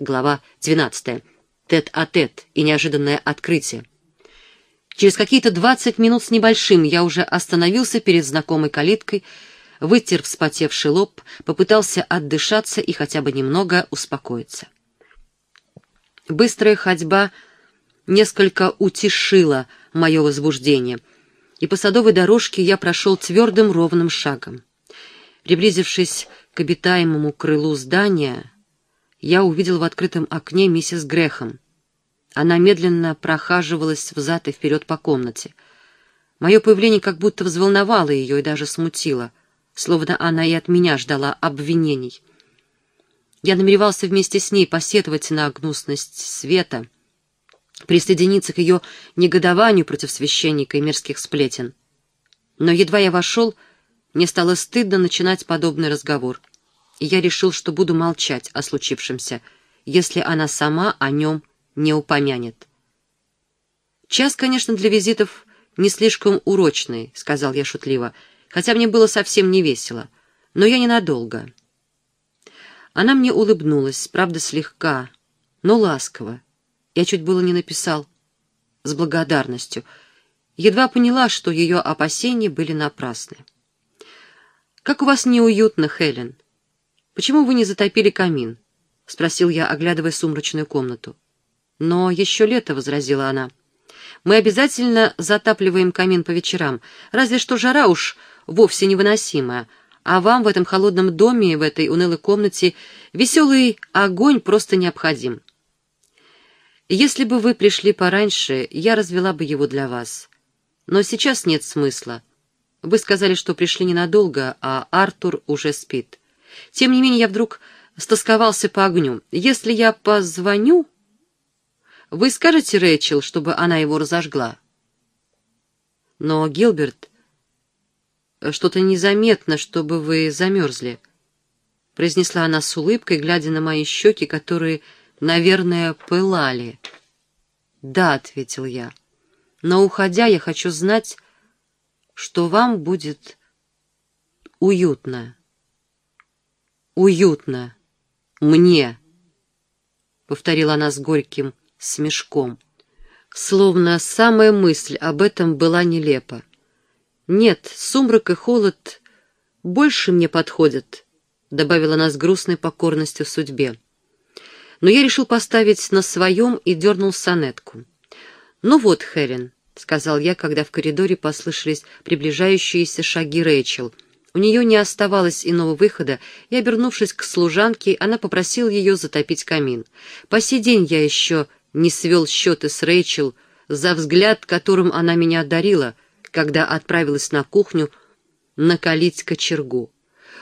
Глава 12. Тет-а-тет и неожиданное открытие. Через какие-то двадцать минут с небольшим я уже остановился перед знакомой калиткой, вытер вспотевший лоб, попытался отдышаться и хотя бы немного успокоиться. Быстрая ходьба несколько утешила мое возбуждение, и по садовой дорожке я прошел твердым ровным шагом. Приблизившись к обитаемому крылу здания, я увидел в открытом окне миссис Грехом. Она медленно прохаживалась взад и вперед по комнате. Мое появление как будто взволновало ее и даже смутило, словно она и от меня ждала обвинений. Я намеревался вместе с ней посетовать на гнусность света, присоединиться к ее негодованию против священника и мирских сплетен. Но едва я вошел, мне стало стыдно начинать подобный разговор, и я решил, что буду молчать о случившемся, если она сама о нем не упомянет. «Час, конечно, для визитов не слишком урочный», — сказал я шутливо, хотя мне было совсем не весело, но я ненадолго. Она мне улыбнулась, правда, слегка, но ласково. Я чуть было не написал с благодарностью. Едва поняла, что ее опасения были напрасны. «Как у вас неуютно, Хелен? Почему вы не затопили камин?» — спросил я, оглядывая сумрачную комнату. «Но еще лето», — возразила она. «Мы обязательно затапливаем камин по вечерам, разве что жара уж вовсе невыносимая, а вам в этом холодном доме, в этой унылой комнате, веселый огонь просто необходим. Если бы вы пришли пораньше, я развела бы его для вас. Но сейчас нет смысла. Вы сказали, что пришли ненадолго, а Артур уже спит. Тем не менее, я вдруг стосковался по огню. Если я позвоню, вы скажете Рэйчел, чтобы она его разожгла? Но, Гилберт, что-то незаметно, чтобы вы замерзли, — произнесла она с улыбкой, глядя на мои щеки, которые, наверное, пылали. «Да», — ответил я, — «но, уходя, я хочу знать, что вам будет уютно. Уютно. Мне», — повторила она с горьким смешком, словно самая мысль об этом была нелепа. «Нет, сумрак и холод больше мне подходят», — добавила она с грустной покорностью судьбе. Но я решил поставить на своем и дернул сонетку. «Ну вот, Хелен», — сказал я, когда в коридоре послышались приближающиеся шаги Рэйчел. У нее не оставалось иного выхода, и, обернувшись к служанке, она попросила ее затопить камин. По сей день я еще не свел счеты с Рэйчел за взгляд, которым она меня одарила — когда отправилась на кухню накалить кочергу.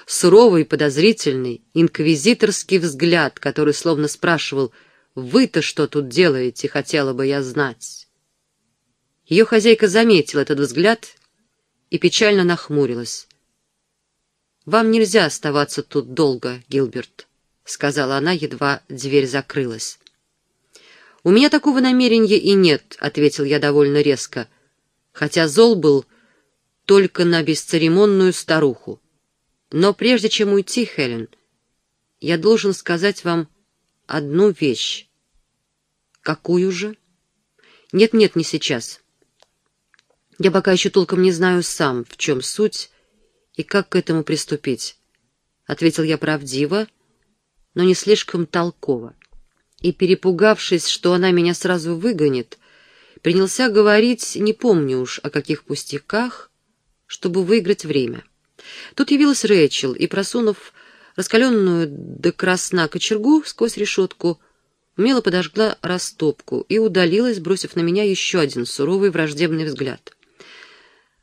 Суровый, подозрительный, инквизиторский взгляд, который словно спрашивал «Вы-то что тут делаете, хотела бы я знать?» Ее хозяйка заметила этот взгляд и печально нахмурилась. «Вам нельзя оставаться тут долго, Гилберт», — сказала она, едва дверь закрылась. «У меня такого намерения и нет», — ответил я довольно резко, — хотя зол был только на бесцеремонную старуху. Но прежде чем уйти, Хелен, я должен сказать вам одну вещь. Какую же? Нет-нет, не сейчас. Я пока еще толком не знаю сам, в чем суть и как к этому приступить. Ответил я правдиво, но не слишком толково. И, перепугавшись, что она меня сразу выгонит, принялся говорить, не помню уж о каких пустяках, чтобы выиграть время. Тут явилась Рэйчел и, просунув раскаленную до красна кочергу сквозь решетку, умело подожгла растопку и удалилась, бросив на меня еще один суровый враждебный взгляд.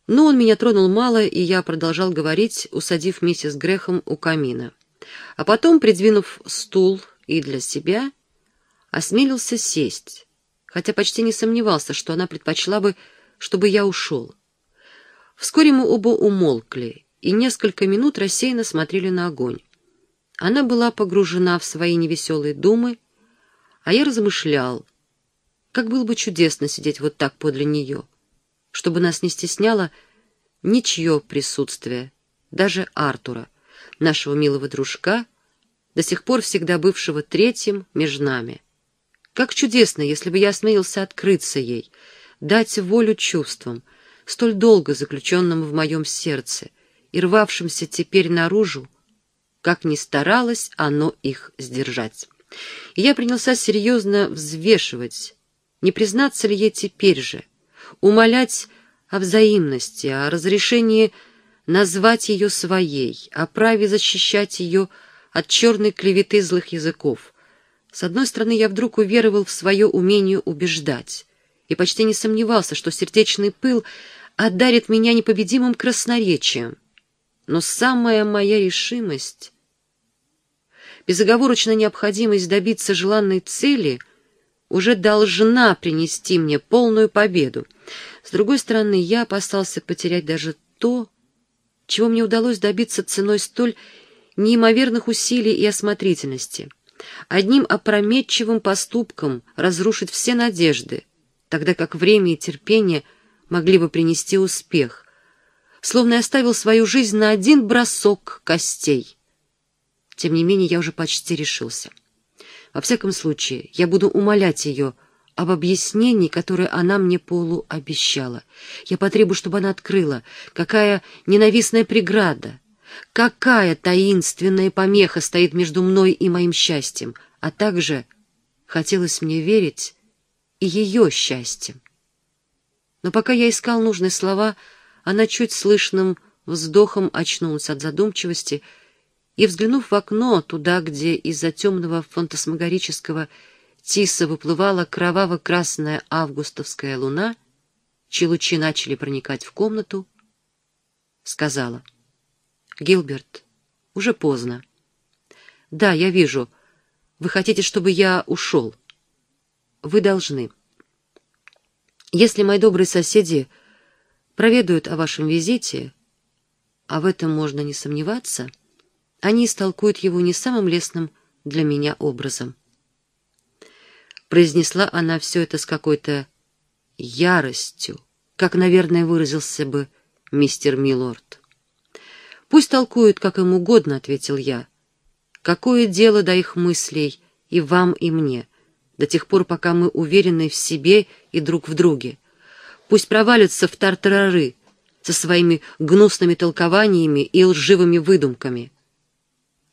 Но он меня тронул мало, и я продолжал говорить, усадив миссис Грехом у камина. А потом, придвинув стул и для себя, осмелился сесть, хотя почти не сомневался, что она предпочла бы, чтобы я ушел. Вскоре мы оба умолкли и несколько минут рассеянно смотрели на огонь. Она была погружена в свои невеселые думы, а я размышлял, как было бы чудесно сидеть вот так подле нее, чтобы нас не стесняло ничье присутствие, даже Артура, нашего милого дружка, до сих пор всегда бывшего третьим между нами. Как чудесно, если бы я осмелился открыться ей, дать волю чувствам, столь долго заключенным в моем сердце и рвавшимся теперь наружу, как ни старалось оно их сдержать. И я принялся серьезно взвешивать, не признаться ли ей теперь же, умолять о взаимности, о разрешении назвать ее своей, о праве защищать ее от черной клеветы злых языков. С одной стороны, я вдруг уверовал в свое умение убеждать и почти не сомневался, что сердечный пыл одарит меня непобедимым красноречием. Но самая моя решимость, безоговорочная необходимость добиться желанной цели уже должна принести мне полную победу. С другой стороны, я опасался потерять даже то, чего мне удалось добиться ценой столь неимоверных усилий и осмотрительности. Одним опрометчивым поступком разрушить все надежды, тогда как время и терпение могли бы принести успех, словно я оставил свою жизнь на один бросок костей. Тем не менее, я уже почти решился. Во всяком случае, я буду умолять ее об объяснении, которое она мне полу обещала. Я потребую, чтобы она открыла, какая ненавистная преграда, какая таинственная помеха стоит между мной и моим счастьем, а также хотелось мне верить и ее счастьем. Но пока я искал нужные слова, она чуть слышным вздохом очнулась от задумчивости и, взглянув в окно, туда, где из-за темного фантасмагорического Тиса выплывала кроваво-красная августовская луна, чьи лучи начали проникать в комнату, сказала. «Гилберт, уже поздно. Да, я вижу. Вы хотите, чтобы я ушел? Вы должны. Если мои добрые соседи проведают о вашем визите, а в этом можно не сомневаться, они истолкуют его не самым лестным для меня образом». Произнесла она все это с какой-то яростью, как, наверное, выразился бы мистер Милорд. «Пусть толкуют, как им угодно», — ответил я. «Какое дело до их мыслей и вам, и мне, до тех пор, пока мы уверены в себе и друг в друге? Пусть провалятся в тартарары со своими гнусными толкованиями и лживыми выдумками».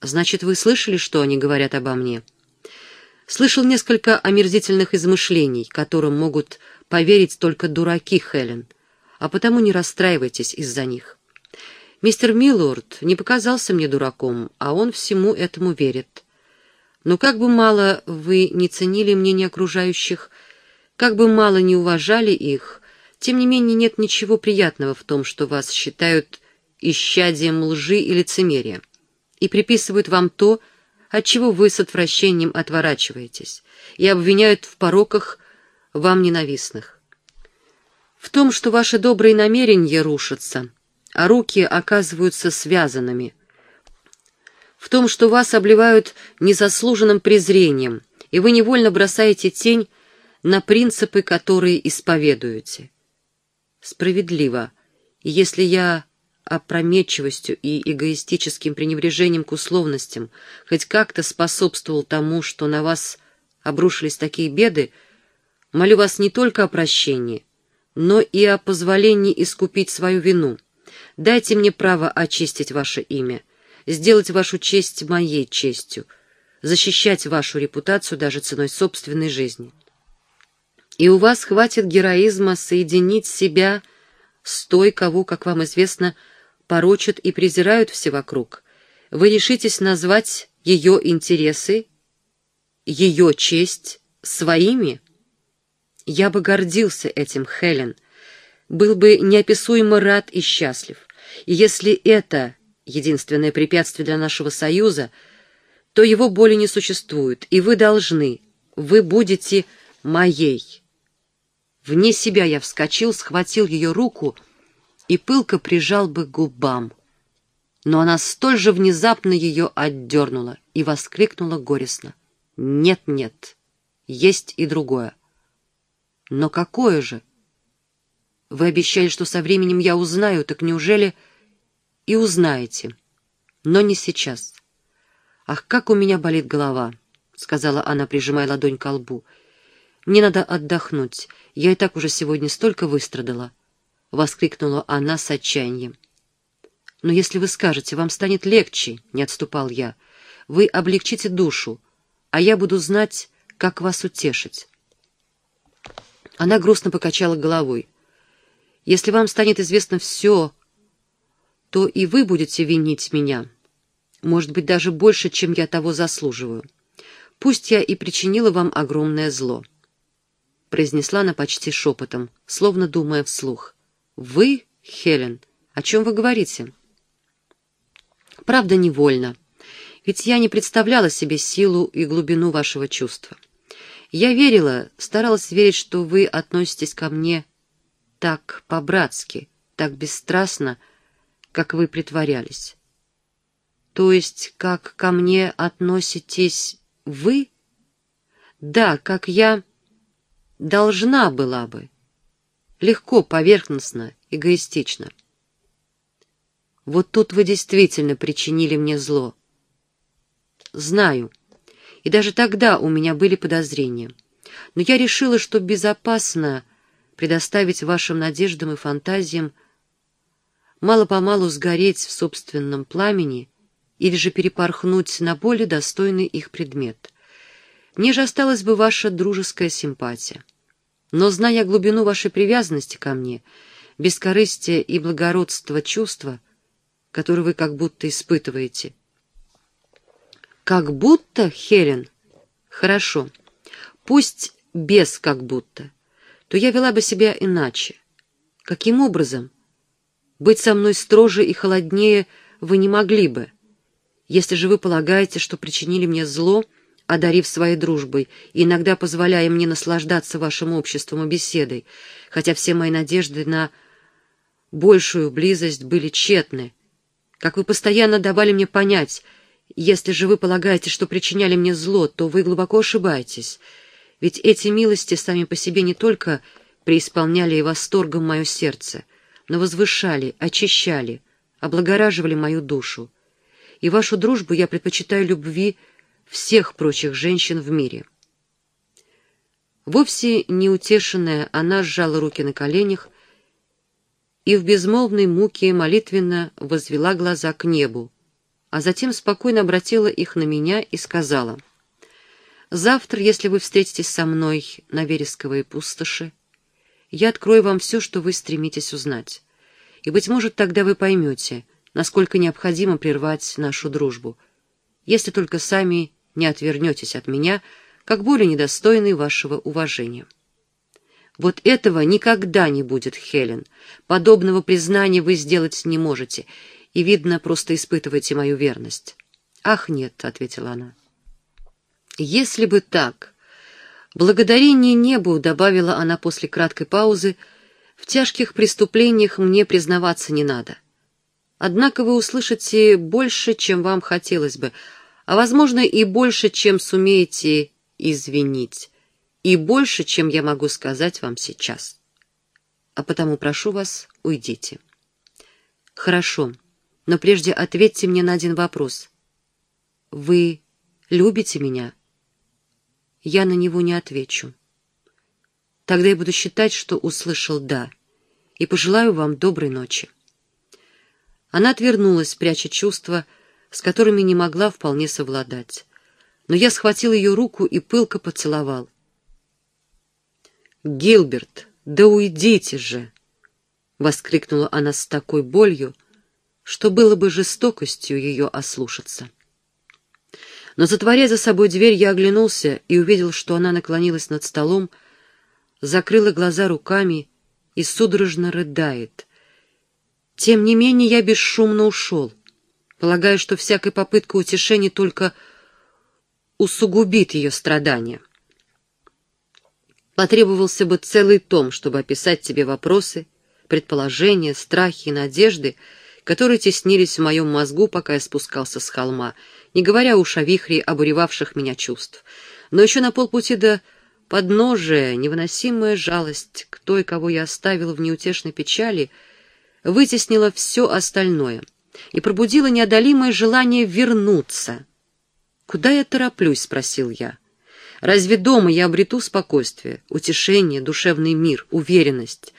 «Значит, вы слышали, что они говорят обо мне?» Слышал несколько омерзительных измышлений, которым могут поверить только дураки, Хелен, а потому не расстраивайтесь из-за них. Мистер Миллорд не показался мне дураком, а он всему этому верит. Но как бы мало вы не ценили мнение окружающих, как бы мало не уважали их, тем не менее нет ничего приятного в том, что вас считают исчадием лжи и лицемерия и приписывают вам то, отчего вы с отвращением отворачиваетесь и обвиняют в пороках вам ненавистных. В том, что ваши добрые намерения рушатся, а руки оказываются связанными. В том, что вас обливают незаслуженным презрением, и вы невольно бросаете тень на принципы, которые исповедуете. Справедливо, если я опрометчивостью и эгоистическим пренебрежением к условностям хоть как-то способствовал тому, что на вас обрушились такие беды, молю вас не только о прощении, но и о позволении искупить свою вину. Дайте мне право очистить ваше имя, сделать вашу честь моей честью, защищать вашу репутацию даже ценой собственной жизни. И у вас хватит героизма соединить себя с той, кого, как вам известно, порочат и презирают все вокруг, вы решитесь назвать ее интересы, ее честь своими? Я бы гордился этим, Хелен, был бы неописуемо рад и счастлив. И если это единственное препятствие для нашего союза, то его более не существует, и вы должны, вы будете моей. Вне себя я вскочил, схватил ее руку — и пылко прижал бы к губам. Но она столь же внезапно ее отдернула и воскликнула горестно. «Нет, нет, есть и другое». «Но какое же?» «Вы обещали, что со временем я узнаю, так неужели...» «И узнаете, но не сейчас. «Ах, как у меня болит голова!» — сказала она, прижимая ладонь к лбу. «Мне надо отдохнуть. Я и так уже сегодня столько выстрадала!» — воскликнула она с отчаянием. «Но если вы скажете, вам станет легче», — не отступал я. «Вы облегчите душу, а я буду знать, как вас утешить». Она грустно покачала головой. «Если вам станет известно все, то и вы будете винить меня. Может быть, даже больше, чем я того заслуживаю. Пусть я и причинила вам огромное зло». Произнесла она почти шепотом, словно думая вслух. «Вы, Хелен, о чем вы говорите?» Правда, невольно. Ведь я не представляла себе силу и глубину вашего чувства. Я верила, старалась верить, что вы относитесь ко мне так по-братски, так бесстрастно, как вы притворялись. То есть, как ко мне относитесь вы? Да, как я должна была бы. Легко, поверхностно, эгоистично. Вот тут вы действительно причинили мне зло. Знаю. И даже тогда у меня были подозрения. Но я решила, что безопасно предоставить вашим надеждам и фантазиям мало-помалу сгореть в собственном пламени или же перепорхнуть на более достойный их предмет. Мне же осталась бы ваша дружеская симпатия. Но, зная глубину вашей привязанности ко мне, бескорыстие и благородство чувства — который вы как будто испытываете. Как будто, Хелен? Хорошо. Пусть без как будто. То я вела бы себя иначе. Каким образом? Быть со мной строже и холоднее вы не могли бы. Если же вы полагаете, что причинили мне зло, одарив своей дружбой и иногда позволяя мне наслаждаться вашим обществом и беседой, хотя все мои надежды на большую близость были тщетны, как вы постоянно давали мне понять, если же вы полагаете, что причиняли мне зло, то вы глубоко ошибаетесь, ведь эти милости сами по себе не только преисполняли и восторгом мое сердце, но возвышали, очищали, облагораживали мою душу. И вашу дружбу я предпочитаю любви всех прочих женщин в мире. Вовсе неутешенная, она сжала руки на коленях и в безмолвной муке молитвенно возвела глаза к небу, а затем спокойно обратила их на меня и сказала, «Завтра, если вы встретитесь со мной на вересковой пустоши, я открою вам все, что вы стремитесь узнать, и, быть может, тогда вы поймете, насколько необходимо прервать нашу дружбу, если только сами не отвернетесь от меня, как более недостойный вашего уважения». Вот этого никогда не будет, Хелен. Подобного признания вы сделать не можете, и, видно, просто испытываете мою верность. «Ах, нет», — ответила она. «Если бы так...» «Благодарение небу», — добавила она после краткой паузы, — «в тяжких преступлениях мне признаваться не надо. Однако вы услышите больше, чем вам хотелось бы, а, возможно, и больше, чем сумеете извинить» и больше, чем я могу сказать вам сейчас. А потому прошу вас, уйдите. Хорошо, но прежде ответьте мне на один вопрос. Вы любите меня? Я на него не отвечу. Тогда я буду считать, что услышал «да», и пожелаю вам доброй ночи. Она отвернулась, пряча чувства, с которыми не могла вполне совладать. Но я схватил ее руку и пылко поцеловал. «Гилберт, да уйдите же!» — воскликнула она с такой болью, что было бы жестокостью ее ослушаться. Но, затворяя за собой дверь, я оглянулся и увидел, что она наклонилась над столом, закрыла глаза руками и судорожно рыдает. Тем не менее я бесшумно ушел, полагая, что всякая попытка утешения только усугубит ее страдания. Потребовался бы целый том, чтобы описать тебе вопросы, предположения, страхи и надежды, которые теснились в моем мозгу, пока я спускался с холма, не говоря уж о вихре обуревавших меня чувств. Но еще на полпути до подножия невыносимая жалость к той, кого я оставил в неутешной печали, вытеснила все остальное и пробудила неодолимое желание вернуться — «Куда я тороплюсь?» — спросил я. «Разве дома я обрету спокойствие, утешение, душевный мир, уверенность?»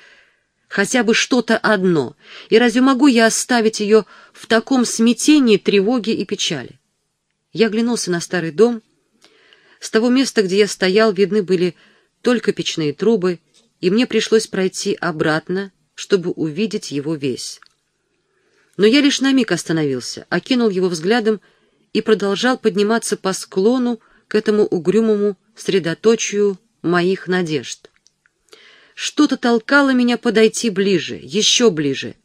хотя бы что-то одно, и разве могу я оставить ее в таком смятении, тревоге и печали? Я оглянулся на старый дом. С того места, где я стоял, видны были только печные трубы, и мне пришлось пройти обратно, чтобы увидеть его весь. Но я лишь на миг остановился, окинул его взглядом и продолжал подниматься по склону к этому угрюмому средоточию моих надежд. Что-то толкало меня подойти ближе, еще ближе.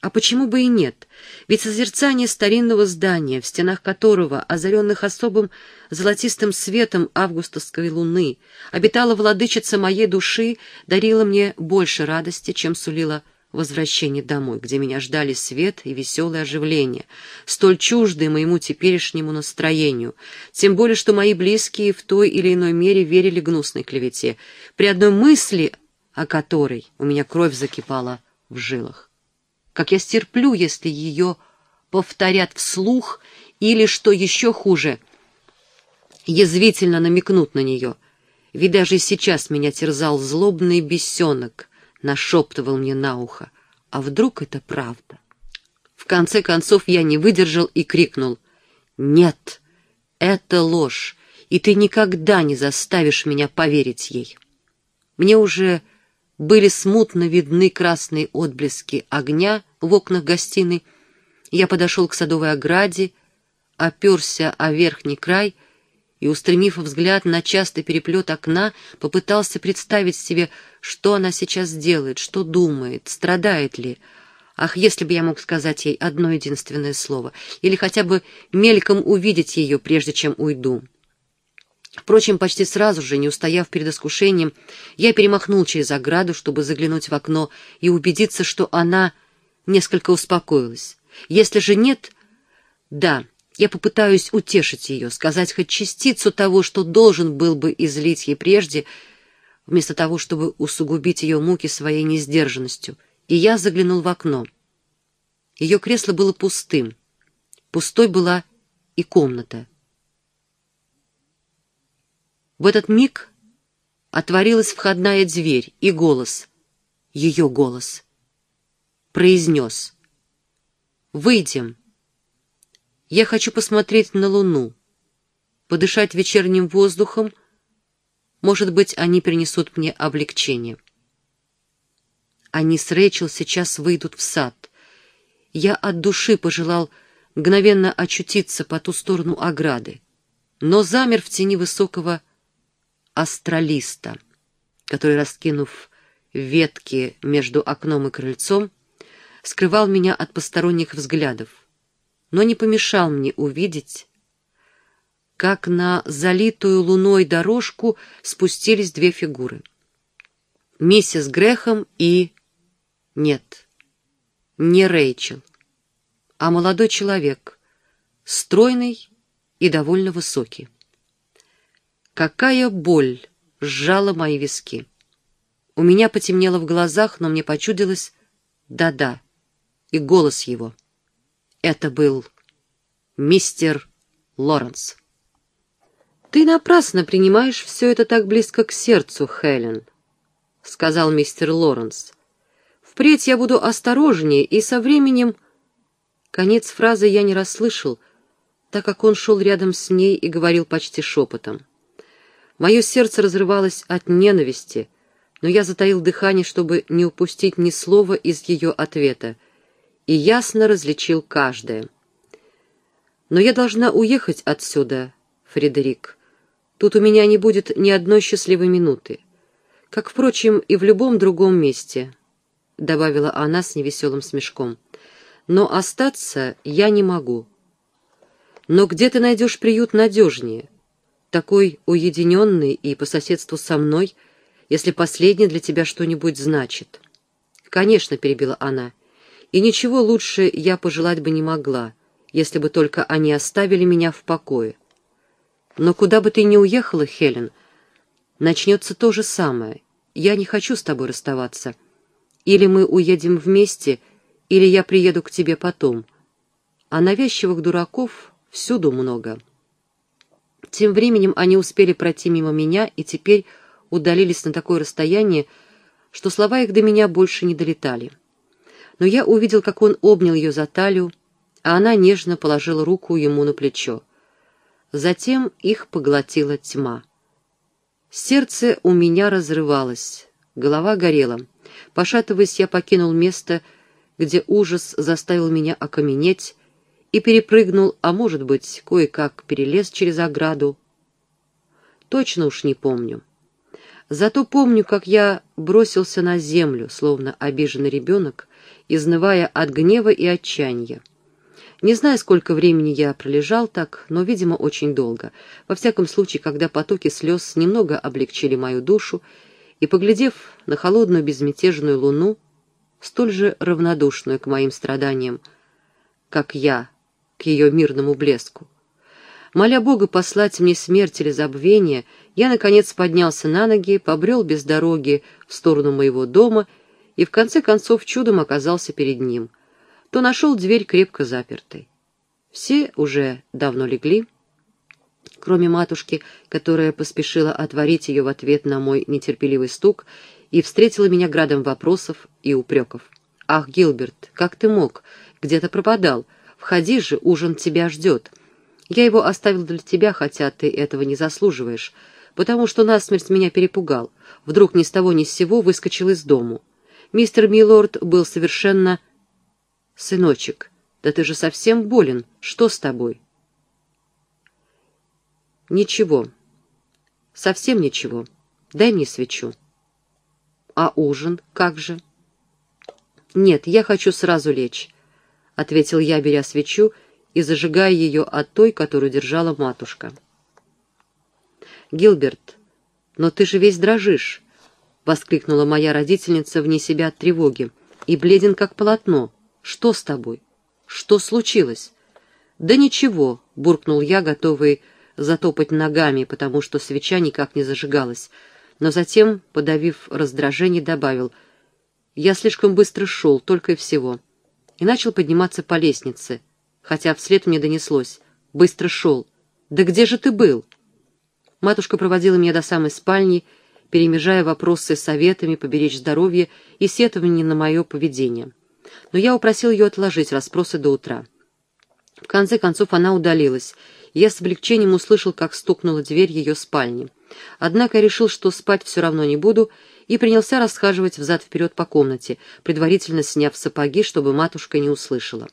А почему бы и нет? Ведь созерцание старинного здания, в стенах которого, озаренных особым золотистым светом августовской луны, обитала владычица моей души, дарило мне больше радости, чем сулило возвращение домой, где меня ждали свет и веселое оживление, столь чуждые моему теперешнему настроению, тем более, что мои близкие в той или иной мере верили гнусной клевете. При одной мысли о которой у меня кровь закипала в жилах. Как я стерплю, если ее повторят вслух или, что еще хуже, язвительно намекнут на нее. Ведь даже сейчас меня терзал злобный бесенок, нашептывал мне на ухо. А вдруг это правда? В конце концов я не выдержал и крикнул. «Нет, это ложь, и ты никогда не заставишь меня поверить ей». Мне уже были смутно видны красные отблески огня в окнах гостиной. Я подошел к садовой ограде, оперся о верхний край и, устремив взгляд на частый переплет окна, попытался представить себе, что она сейчас делает, что думает, страдает ли. Ах, если бы я мог сказать ей одно единственное слово, или хотя бы мельком увидеть ее, прежде чем уйду. Впрочем, почти сразу же, не устояв перед искушением, я перемахнул через ограду, чтобы заглянуть в окно и убедиться, что она несколько успокоилась. Если же нет, да, я попытаюсь утешить ее, сказать хоть частицу того, что должен был бы излить ей прежде, вместо того, чтобы усугубить ее муки своей несдержанностью. И я заглянул в окно. Ее кресло было пустым. Пустой была и комната. В этот миг отворилась входная дверь, и голос, ее голос, произнес «Выйдем. Я хочу посмотреть на луну, подышать вечерним воздухом, может быть, они принесут мне облегчение». Они с Рэйчел сейчас выйдут в сад. Я от души пожелал мгновенно очутиться по ту сторону ограды, но замер в тени высокого астралиста, который, раскинув ветки между окном и крыльцом, скрывал меня от посторонних взглядов, но не помешал мне увидеть, как на залитую луной дорожку спустились две фигуры. Миссис Грехом и... Нет, не Рэйчел, а молодой человек, стройный и довольно высокий. Какая боль сжала мои виски. У меня потемнело в глазах, но мне почудилось «да-да» и голос его. Это был мистер Лоренс. «Ты напрасно принимаешь все это так близко к сердцу, Хелен», — сказал мистер Лоренс. «Впредь я буду осторожнее, и со временем...» Конец фразы я не расслышал, так как он шел рядом с ней и говорил почти шепотом. Мое сердце разрывалось от ненависти, но я затаил дыхание, чтобы не упустить ни слова из ее ответа, и ясно различил каждое. «Но я должна уехать отсюда, Фредерик. Тут у меня не будет ни одной счастливой минуты, как, впрочем, и в любом другом месте», — добавила она с невеселым смешком. «Но остаться я не могу». «Но где ты найдешь приют надежнее?» такой уединенный и по соседству со мной, если последний для тебя что-нибудь значит. Конечно, перебила она, и ничего лучше я пожелать бы не могла, если бы только они оставили меня в покое. Но куда бы ты ни уехала, Хелен, начнется то же самое. Я не хочу с тобой расставаться. Или мы уедем вместе, или я приеду к тебе потом. А навязчивых дураков всюду много». Тем временем они успели пройти мимо меня и теперь удалились на такое расстояние, что слова их до меня больше не долетали. Но я увидел, как он обнял ее за талию, а она нежно положила руку ему на плечо. Затем их поглотила тьма. Сердце у меня разрывалось, голова горела. Пошатываясь, я покинул место, где ужас заставил меня окаменеть, и перепрыгнул, а может быть, кое-как перелез через ограду. Точно уж не помню. Зато помню, как я бросился на землю, словно обиженный ребенок, изнывая от гнева и отчаяния. Не знаю, сколько времени я пролежал так, но, видимо, очень долго. Во всяком случае, когда потоки слез немного облегчили мою душу, и, поглядев на холодную безмятежную луну, столь же равнодушную к моим страданиям, как я к ее мирному блеску, моля Бога послать мне смерть или забвение, я, наконец, поднялся на ноги, побрел без дороги в сторону моего дома и, в конце концов, чудом оказался перед ним — то нашел дверь крепко запертой. Все уже давно легли, кроме матушки, которая поспешила отворить ее в ответ на мой нетерпеливый стук и встретила меня градом вопросов и упреков. «Ах, Гилберт, как ты мог? Где-то пропадал. Входи же, ужин тебя ждет. Я его оставил для тебя, хотя ты этого не заслуживаешь, потому что насмерть меня перепугал. Вдруг ни с того ни с сего выскочил из дому. Мистер Милорд был совершенно «Сыночек, да ты же совсем болен. Что с тобой?» «Ничего. Совсем ничего. Дай мне свечу». «А ужин как же?» «Нет, я хочу сразу лечь», — ответил я, беря свечу и зажигая ее от той, которую держала матушка. «Гилберт, но ты же весь дрожишь», — воскликнула моя родительница вне себя от тревоги, — «и бледен как полотно». Что с тобой? Что случилось? Да ничего, буркнул я, готовый затопать ногами, потому что свеча никак не зажигалась. Но затем, подавив раздражение, добавил, я слишком быстро шел, только и всего. И начал подниматься по лестнице, хотя вслед мне донеслось. Быстро шел. Да где же ты был? Матушка проводила меня до самой спальни, перемежая вопросы советами поберечь здоровье и сетование на мое поведение но я упросил ее отложить расспросы до утра. В конце концов она удалилась, и я с облегчением услышал, как стукнула дверь ее спальни. Однако решил, что спать все равно не буду, и принялся расхаживать взад-вперед по комнате, предварительно сняв сапоги, чтобы матушка не услышала.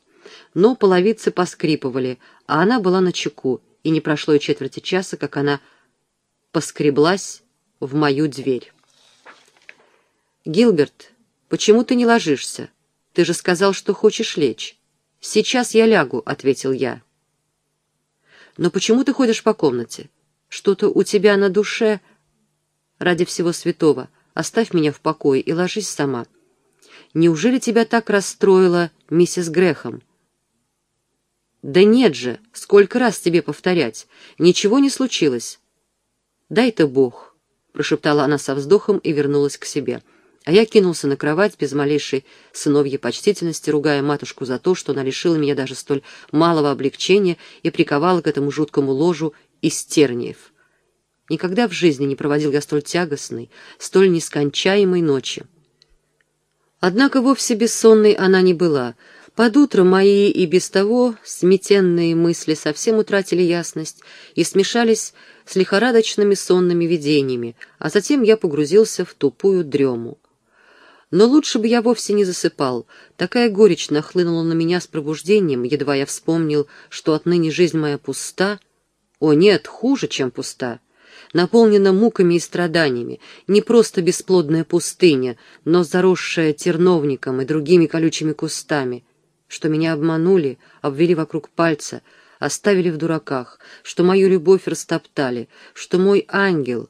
Но половицы поскрипывали, а она была на чеку, и не прошло и четверти часа, как она поскреблась в мою дверь. «Гилберт, почему ты не ложишься?» Ты же сказал, что хочешь лечь. Сейчас я лягу, — ответил я. Но почему ты ходишь по комнате? Что-то у тебя на душе... Ради всего святого, оставь меня в покое и ложись сама. Неужели тебя так расстроила миссис Грехом? Да нет же, сколько раз тебе повторять. Ничего не случилось. Дай-то Бог, — прошептала она со вздохом и вернулась к себе. — а я кинулся на кровать без малейшей сыновьей почтительности, ругая матушку за то, что она лишила меня даже столь малого облегчения и приковала к этому жуткому ложу из терниев. Никогда в жизни не проводил я столь тягостной, столь нескончаемой ночи. Однако вовсе бессонной она не была. Под утро мои и без того сметенные мысли совсем утратили ясность и смешались с лихорадочными сонными видениями, а затем я погрузился в тупую дрему. Но лучше бы я вовсе не засыпал. Такая горечь нахлынула на меня с пробуждением, едва я вспомнил, что отныне жизнь моя пуста. О нет, хуже, чем пуста. Наполнена муками и страданиями, не просто бесплодная пустыня, но заросшая терновником и другими колючими кустами, что меня обманули, обвели вокруг пальца, оставили в дураках, что мою любовь растоптали, что мой ангел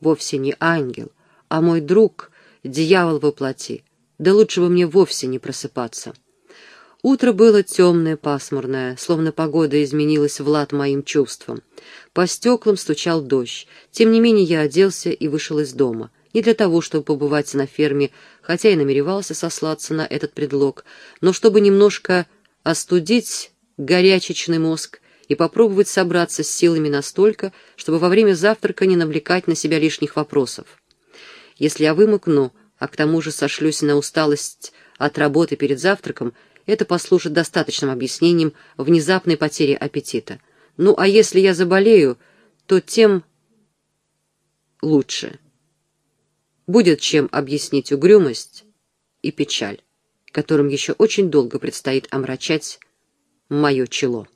вовсе не ангел, а мой друг — дьявол воплоти, да лучше бы мне вовсе не просыпаться. Утро было темное, пасмурное, словно погода изменилась в лад моим чувствам. По стеклам стучал дождь. Тем не менее я оделся и вышел из дома. Не для того, чтобы побывать на ферме, хотя и намеревался сослаться на этот предлог, но чтобы немножко остудить горячечный мозг и попробовать собраться с силами настолько, чтобы во время завтрака не навлекать на себя лишних вопросов. Если я вымокну, а к тому же сошлюсь на усталость от работы перед завтраком, это послужит достаточным объяснением внезапной потери аппетита. Ну, а если я заболею, то тем лучше. Будет чем объяснить угрюмость и печаль, которым еще очень долго предстоит омрачать мое чело.